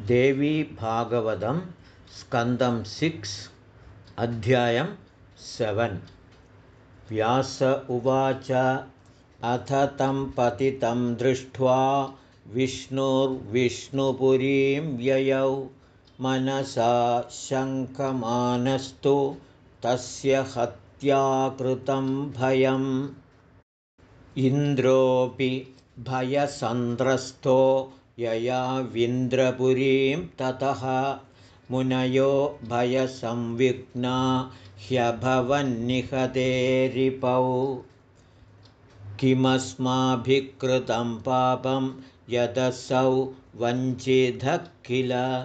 देवीभागवतं स्कन्दं सिक्स् अध्यायं सेवन्। व्यास उवाच अथ तं पतितं दृष्ट्वा विष्णुर्विष्णुपुरीं व्ययौ। मनसा शङ्कमानस्तु तस्य हत्याकृतं भयम्। इन्द्रोऽपि भयसन्द्रस्तो ययाविन्द्रपुरीं ततः मुनयो भयसंविघ्ना ह्यभवन्निहतेरिपौ। किमस्माभिकृतं पापं यदसौ वञ्चितः किल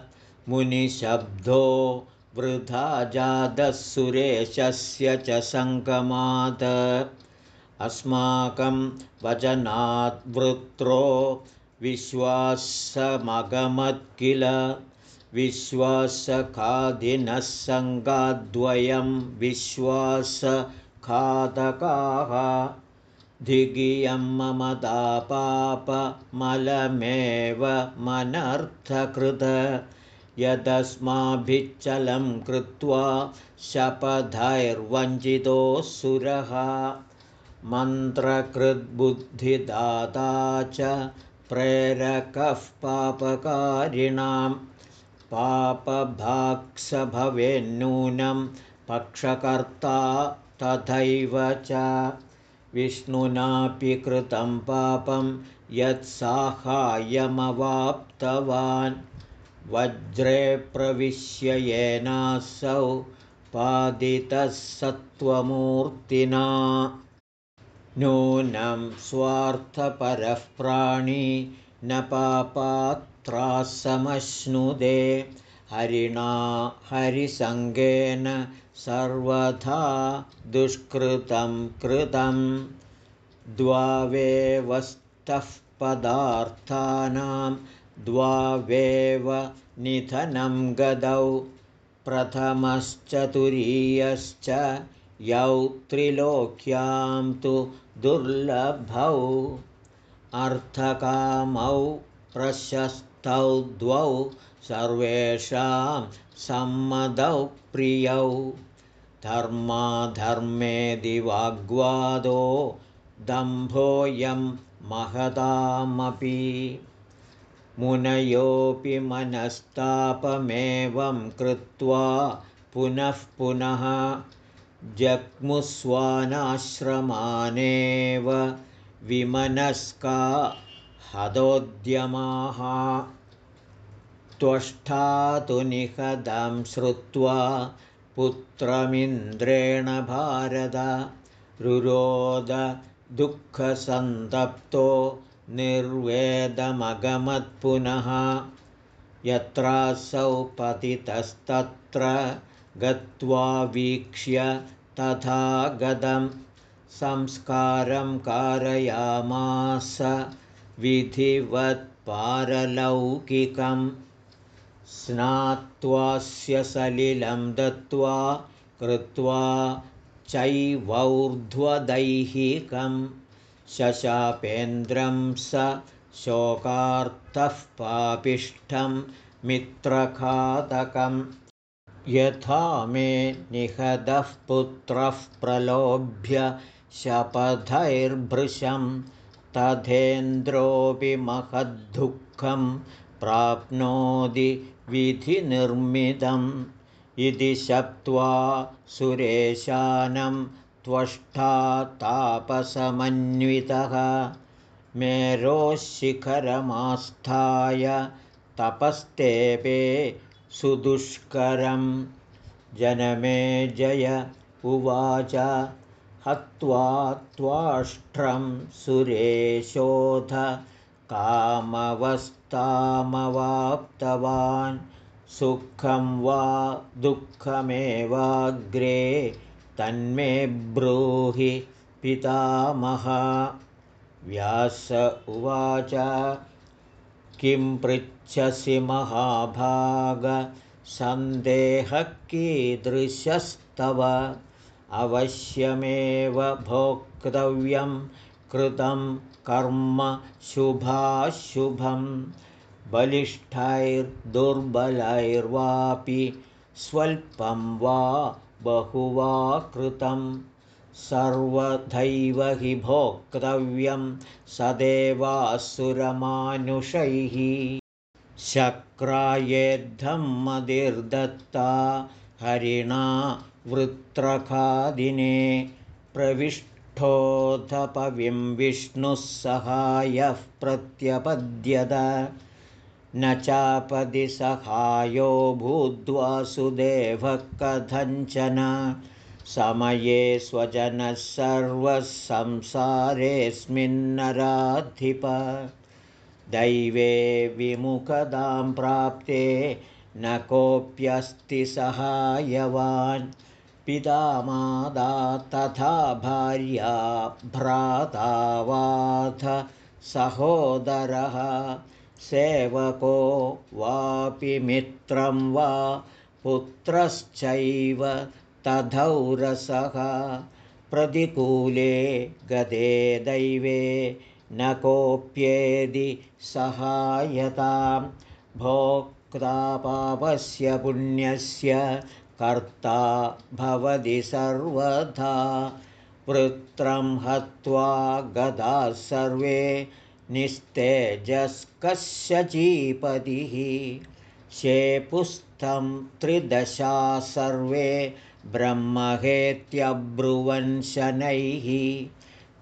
मुनिशब्दो वृथा जातः सुरेशस्य च सङ्गमात्। अस्माकं वचनाद्वृत्रो विश्वासमगमत् किल विश्वासखादिनः सङ्गाद्वयं विश्वासखादकाः धिगियं ममदापापमलमेव मनर्थकृत। यदस्माभिच्चलं कृत्वा शपथैर्वञ्चितोऽसुरः मन्त्रकृद्बुद्धिदाता च प्रेरकः पापकारिणां पापभाक्स भवेन्नूनं पक्षकर्ता तथैव च विष्णुनापि कृतं पापं यत्साहाय्यमवाप्तवान्। वज्रे प्रविश्य येनासौ पादितः सत्त्वमूर्तिना नूनं स्वार्थपरः प्राणी न पापात्रासमश्नुदे। हरिणा हरिसङ्गेन सर्वथा दुष्कृतं कृतं द्वावेवस्तः पदार्थानां द्वावेव निधनं गदौ। प्रथमश्चतुरीयश्च यौ त्रिलोक्यां तु दुर्लभौ अर्थकामौ प्रशस्तौ द्वौ सर्वेषां सम्मदौ प्रियौ। धर्माधर्मे दिवाग्वादो दम्भोऽयं महतामपि। मुनयोऽपि मनस्तापमेवं कृत्वा पुनः पुनः जग्मुस्वानाश्रमानेव विमनस्का हदोद्यमाः। त्वष्टातु निहदं श्रुत्वा पुत्रमिन्द्रेण भारत। रुरोदुःखसन्तप्तो निर्वेदमगमत्पुनः यत्रासौ पतितस्तत्र गत्वा वीक्ष्य तथा गदं संस्कारं कारयामास विधिवत्पारलौकिकं स्नात्वास्य सलिलं दत्त्वा कृत्वा चैवौर्ध्वदैहिकं शशापेन्द्रं स शोकार्थः पापिष्ठं मित्रखादकम् यथा मे निहदः पुत्रः प्रलोभ्य शपथैर्भृशं तथेन्द्रोऽपि महद्दुःखं प्राप्नोति विधिनिर्मितम् इति शप्त्वा सुरेशानं त्वष्टा तापसमन्वितः। मेरोशिखरमास्थाय तपस्तेपे सुदुष्करं जनमे जय उवाच हत्वा त्वाष्ट्रं सुरेशोध कामवस्तामवाप्तवान्। सुखं वा दुःखमेवाग्रे तन्मे ब्रूहि पितामह। व्यास उवाच किं पृच्छसि महाभागसन्देहः कीदृशस्तव अवश्यमेव भोक्तव्यं कृतं कर्म शुभाशुभं। बलिष्ठैर्दुर्बलैर्वापि स्वल्पं वा बहु वा कृतं सर्वथैव हि भोक्तव्यं सदेवासुरमानुषैः। शक्रायेद्धं मदिर्दत्ता हरिणा वृत्रखादिने प्रविष्ठोऽधपविं विष्णुः सहायः प्रत्यपद्यत। न चापदि सहायो भूद्वासुदेवः कथञ्चन समये स्वजनः सर्वः संसारेऽस्मिन्नराधिप दैवे विमुखदां प्राप्ते न कोऽप्यस्ति सहायवान्। पिता मादा तथा भार्या भ्रातावाथ सहोदरः। सेवको वापि मित्रं वा पुत्रश्चैव तथौरसः प्रतिकूले गदे दैवे न कोऽप्येदि सहायतां भोक्तापापस्य पुण्यस्य कर्ता भवति सर्वथा। वृत्रं हत्वा गदाः सर्वे निस्तेजस्कस्यचीपतिः शेपुस्थं त्रिदशा सर्वे ब्रह्महेत्यब्रुवन् शनैः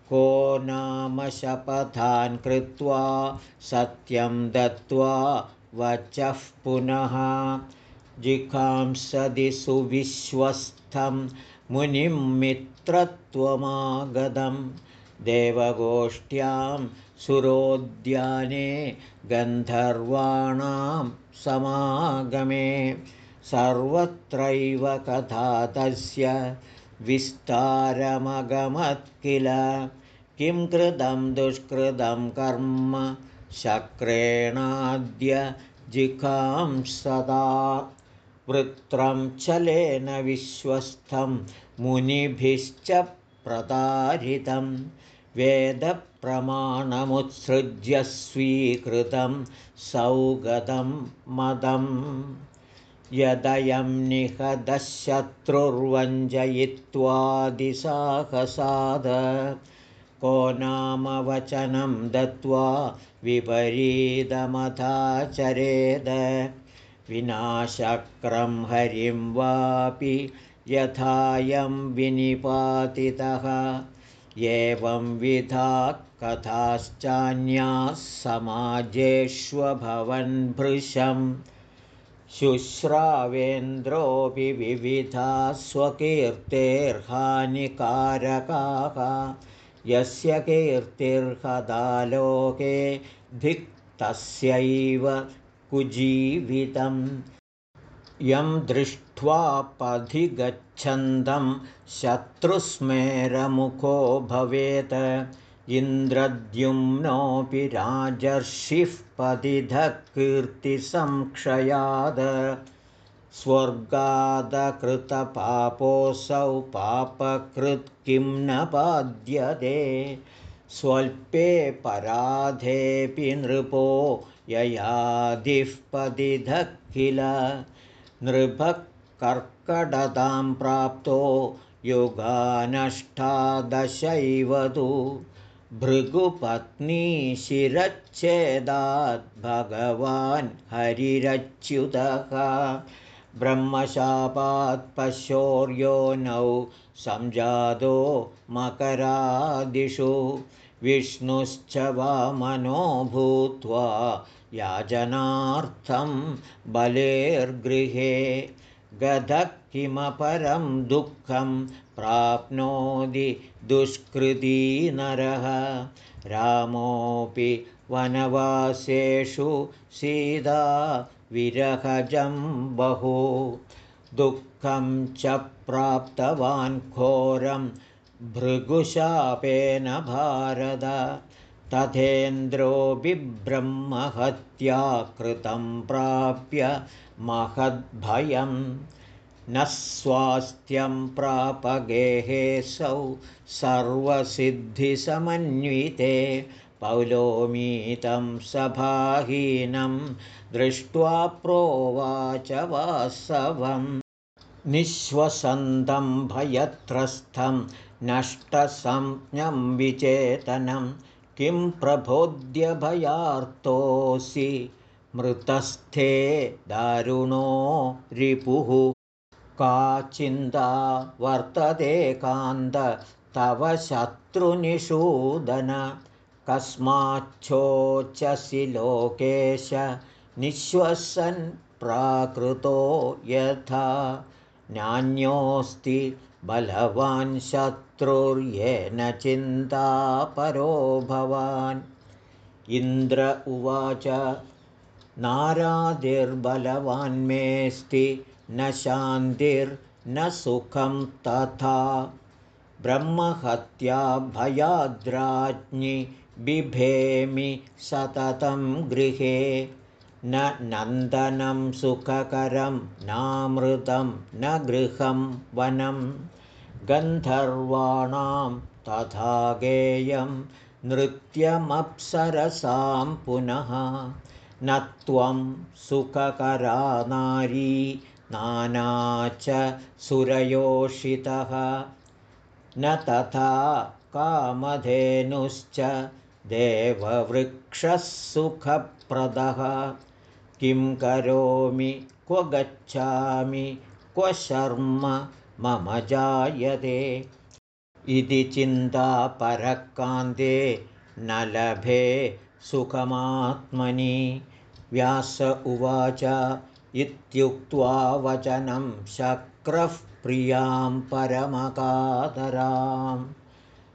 को नाम शपथान् कृत्वा सत्यं दत्त्वा वचः पुनः जिघांसदि सुविश्वस्थं मुनिं मित्रत्वमागतं देवगोष्ठ्यां सुरोद्याने गन्धर्वाणां समागमे सर्वत्रैव कथा तस्य विस्तारमगमत् किल किं कृतं दुष्कृतं कर्म शक्रेणाद्य जिखां सदा। वृत्रं चलेन विश्वस्थं मुनिभिश्च प्रतारितं वेदप्रमाणमुत्सृज्य स्वीकृतं सौगतं मदम् यदयं निहदशत्रुर्वञ्जयित्वादिसाहसाद को नाम वचनं दत्त्वा विपरीतमथाचरेद। विनाशक्रं हरिं वापि यथायं विनिपातितः। एवंविधा कथाश्चान्याः समाजेष्वभवन् भृशम् शुश्रावेन्द्रोऽपि विविधा स्वकीर्तेर्हानिकारकाः। यस्य कीर्तिर्हदालोके धिक्तस्यैव कुजीवितं यं दृष्ट्वा पथि गच्छन्दं शत्रुस्मेरमुखो भवेत् इन्द्रद्युम्नोऽपि राजर्षिः पदिधः कीर्तिसंक्षयाद स्वर्गादकृतपापोऽसौ पापकृत् किं न पाद्यते स्वल्पे पराधेऽपि नृपो ययादिः पदिधः किल नृपः प्राप्तो युगानष्टादशैव तु भृगुपत्नीशिरच्छेदात् भगवान् हरिरच्युतः। ब्रह्मशापात् पशोर्योनौ संजातो मकरादिषु। विष्णुश्च वामनो भूत्वा याजनार्थं बलेर्गृहे गधः किमपरं दुःखं प्राप्नोति दुष्कृती नरः। रामोऽपि वनवासेषु सीता विरहजं बहु। दुःखं च प्राप्तवान् घोरं भृगुशापेन भारत तथेन्द्रो बिब्रह्महत्या कृतं प्राप्य महद्भयम् न स्वास्थ्यं प्रापगेहेऽसौ सर्वसिद्धिसमन्विते पौलोमीतं सभाहीनं दृष्ट्वा प्रोवाच वासवं। निःश्वसन्तं भयत्रस्थं नष्टसंज्ञं विचेतनं किं प्रबोध्यभयार्तोऽसि? मृतस्थे दारुणो रिपुः। का चिन्ता वर्तते कान्त? तव शत्रुनिषूदन। कस्माच्छोचसि लोकेश। निःश्वसन् प्राकृतो यथा नान्योऽस्ति बलवान् शत्रुर्येन चिन्तापरो भवान्। इन्द्र उवाच नारादिर्बलवान्मेऽस्ति न शान्तिर्न सुखं तथा। ब्रह्महत्या भयाद्राज्ञि बिभेमि सततं गृहे न नन्दनं सुखकरं नामृतं न गृहं वनं गन्धर्वाणां तथा गेयं नृत्यमप्सरसां पुनः न त्वं सुखकरा नारी नाना च सुरयोषितः न तथा कामधेनुश्च देववृक्षः सुखप्रदः किं करोमि? क्व गच्छामि? क्व शर्म? मम जायते। इति चिन्ता परकान्ते न लभे सुखमात्मनि। व्यास उवाच। इत्युक्त्वा वचनं शक्रः प्रियां परमकातरां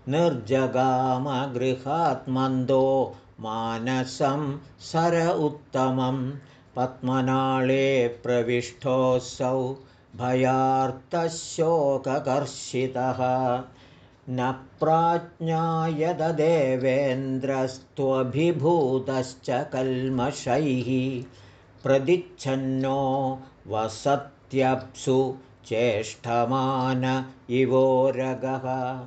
निर्जगामगृहात्मन्दो मानसं सर उत्तमं। पद्मनाळे प्रविष्टोऽसौ भयार्तशोककर्षितः न प्राज्ञायददेवेन्द्रस्त्वभिभूतश्च कल्मषैः। प्रदिच्छन्नो वसत्यप्सु चेष्टमान इवोरगः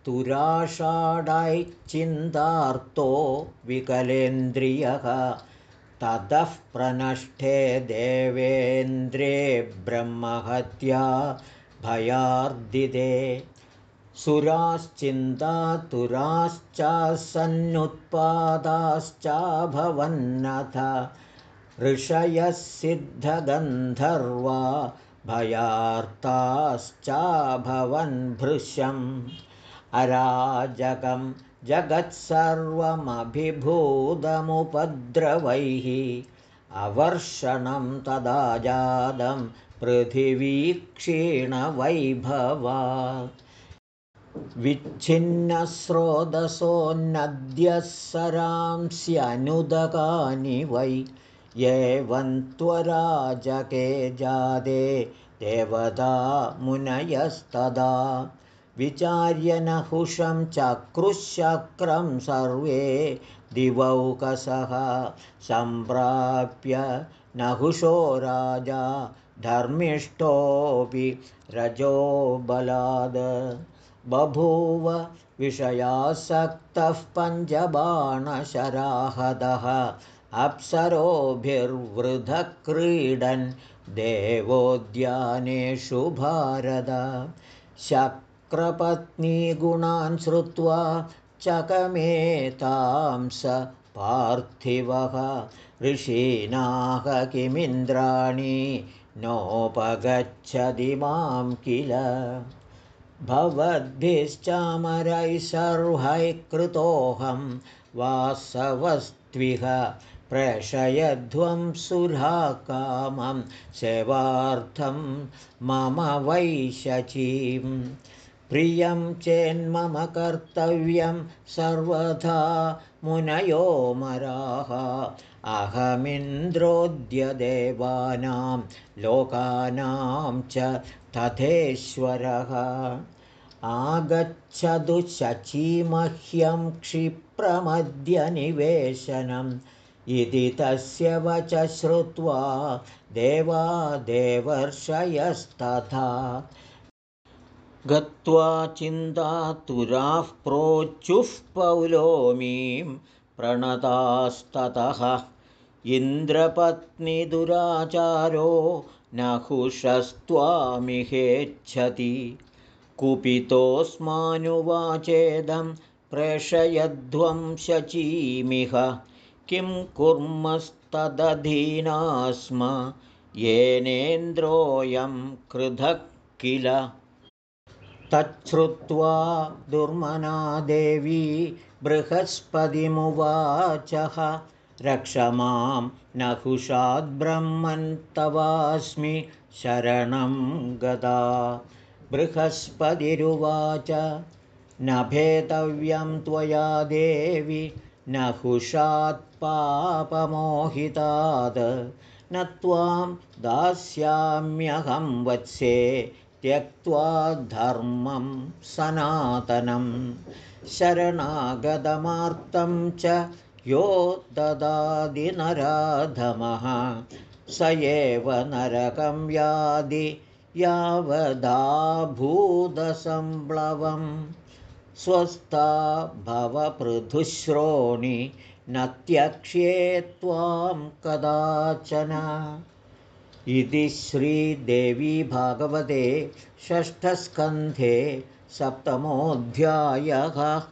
असहायस्तुराषाढैश्चिन्तार्तो विकलेन्द्रियः ततः प्रनष्टे देवेन्द्रे ब्रह्महत्या भयार्दिते। सुराश्चिन्तातुराश्चासन्नुत्पादाश्चाभवन्नथ ऋषयः सिद्धगन्धर्वा भयार्ताश्चाभवन्भृशम् अराजकं जगत्सर्वमभिभूतमुपद्रवैः अवर्षणं तदा जातं पृथिवीक्षीणवैभवा। विच्छिन्नस्रोतसोन्नद्यः सरांस्यनुदकानि वै एवं त्वराजके जादे देवता मुनयस्तदा विचार्य नहुषं चक्रुशक्रं सर्वे दिवौकसः। सम्प्राप्य नहुषो राजा धर्मिष्ठोऽपि रजोबलाद बभूव विषयासक्तः पञ्चबाणशराहदः। अप्सरोभिर्वृधक्रीडन् देवोद्यानेषु भारद शक्रपत्नीगुणान् श्रुत्वा चकमेतां स पार्थिवः। ऋषीनाह किमिन्द्राणि नोपगच्छति मां किल? भवद्भिश्चामरैः सर्वैः कृतोऽहं वासवस्त्विह प्रेषयध्वं सुराकामं सेवार्थं मम वैशचीं प्रियं चेन्मम कर्तव्यं सर्वथा मुनयो मराः। अहमिन्द्रोद्यदेवानां लोकानां च तथेश्वरः। आगच्छतु शचीमह्यं क्षिप्रमद्यनिवेशनम् इति तस्य वच श्रुत्वा देवा देवर्षयस्तथा गत्वा चिन्तातुराः प्रोच्युः पौलोमीं प्रणतास्ततः। इन्द्रपत्निदुराचारो नहुषस्त्वामिहेच्छति। कुपितोऽस्मानुवाचेदं प्रेषयध्वं शचीमिह किं कुर्मस्तदधीना स्म येनेन्द्रोऽयं कृधः किल तच्छ्रुत्वा दुर्मना देवी बृहस्पतिमुवाचः रक्ष मां नहुषाद्ब्रह्मन्तवास्मि शरणं गदा। बृहस्पतिरुवाच न भेतव्यं त्वया देवि नहुषात्पापमोहितात् न त्वां दास्याम्यहं वत्से त्यक्त्वा धर्मं सनातनं शरणागतमार्तं च यो ददादिनराधमः। स एव नरकं यादि यावदाभूदसंप्लवं। स्वस्था भवपृथुश्रोणि न त्यक्ष्ये त्वां कदाचन इति श्रीदेवी भागवते षष्ठस्कन्धे सप्तमोऽध्यायः